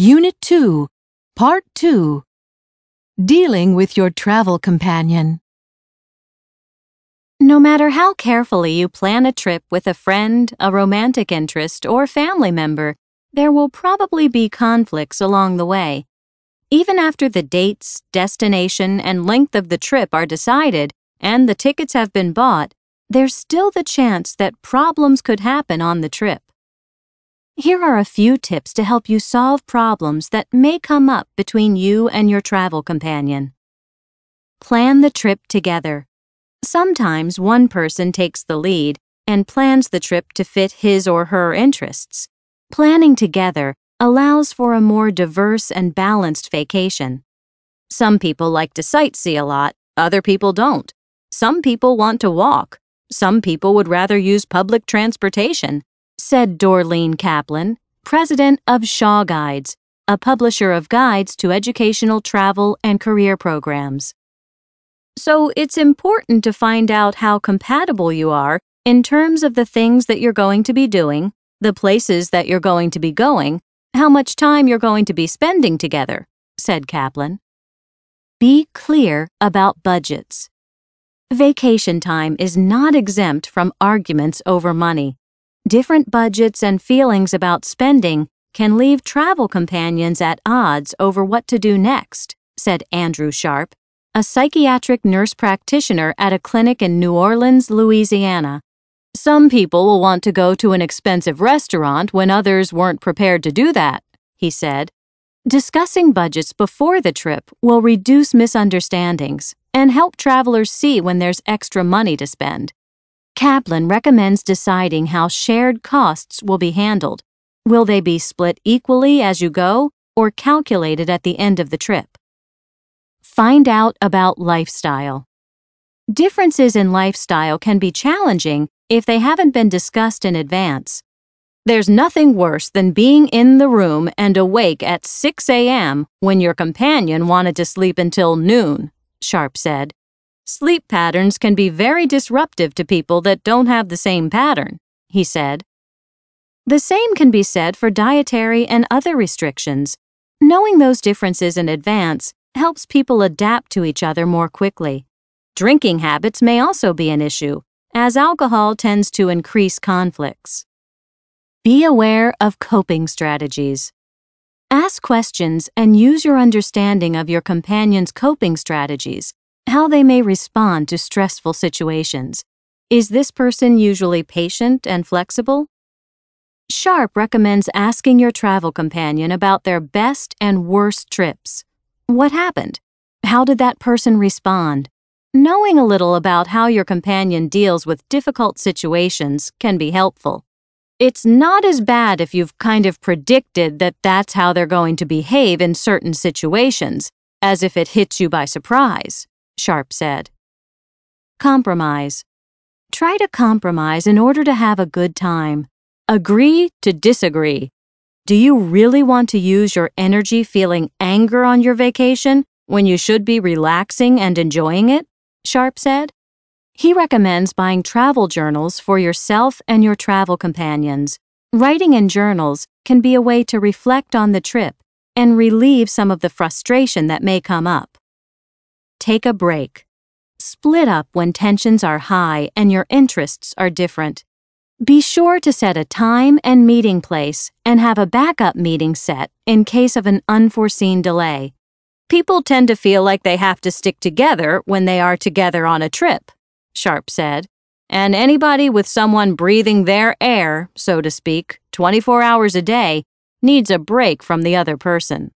Unit 2, Part 2 Dealing with your travel companion. No matter how carefully you plan a trip with a friend, a romantic interest, or family member, there will probably be conflicts along the way. Even after the dates, destination, and length of the trip are decided and the tickets have been bought, there's still the chance that problems could happen on the trip. Here are a few tips to help you solve problems that may come up between you and your travel companion. Plan the trip together. Sometimes one person takes the lead and plans the trip to fit his or her interests. Planning together allows for a more diverse and balanced vacation. Some people like to sightsee a lot, other people don't. Some people want to walk. Some people would rather use public transportation, said Dorlene Kaplan, president of Shaw Guides, a publisher of guides to educational travel and career programs. So it's important to find out how compatible you are in terms of the things that you're going to be doing, the places that you're going to be going, how much time you're going to be spending together, said Kaplan. Be clear about budgets. Vacation time is not exempt from arguments over money. Different budgets and feelings about spending can leave travel companions at odds over what to do next, said Andrew Sharp, a psychiatric nurse practitioner at a clinic in New Orleans, Louisiana. Some people will want to go to an expensive restaurant when others weren't prepared to do that, he said. Discussing budgets before the trip will reduce misunderstandings and help travelers see when there's extra money to spend. Kaplan recommends deciding how shared costs will be handled. Will they be split equally as you go or calculated at the end of the trip? Find out about lifestyle. Differences in lifestyle can be challenging if they haven't been discussed in advance. There's nothing worse than being in the room and awake at 6 a.m. when your companion wanted to sleep until noon, Sharp said. Sleep patterns can be very disruptive to people that don't have the same pattern, he said. The same can be said for dietary and other restrictions. Knowing those differences in advance helps people adapt to each other more quickly. Drinking habits may also be an issue, as alcohol tends to increase conflicts. Be aware of coping strategies. Ask questions and use your understanding of your companion's coping strategies, how they may respond to stressful situations. Is this person usually patient and flexible? Sharp recommends asking your travel companion about their best and worst trips. What happened? How did that person respond? Knowing a little about how your companion deals with difficult situations can be helpful. It's not as bad if you've kind of predicted that that's how they're going to behave in certain situations, as if it hits you by surprise, Sharp said. Compromise. Try to compromise in order to have a good time. Agree to disagree. Do you really want to use your energy feeling anger on your vacation when you should be relaxing and enjoying it? Sharp said. He recommends buying travel journals for yourself and your travel companions. Writing in journals can be a way to reflect on the trip and relieve some of the frustration that may come up. Take a break. Split up when tensions are high and your interests are different. Be sure to set a time and meeting place and have a backup meeting set in case of an unforeseen delay. People tend to feel like they have to stick together when they are together on a trip. Sharp said, and anybody with someone breathing their air, so to speak, 24 hours a day, needs a break from the other person.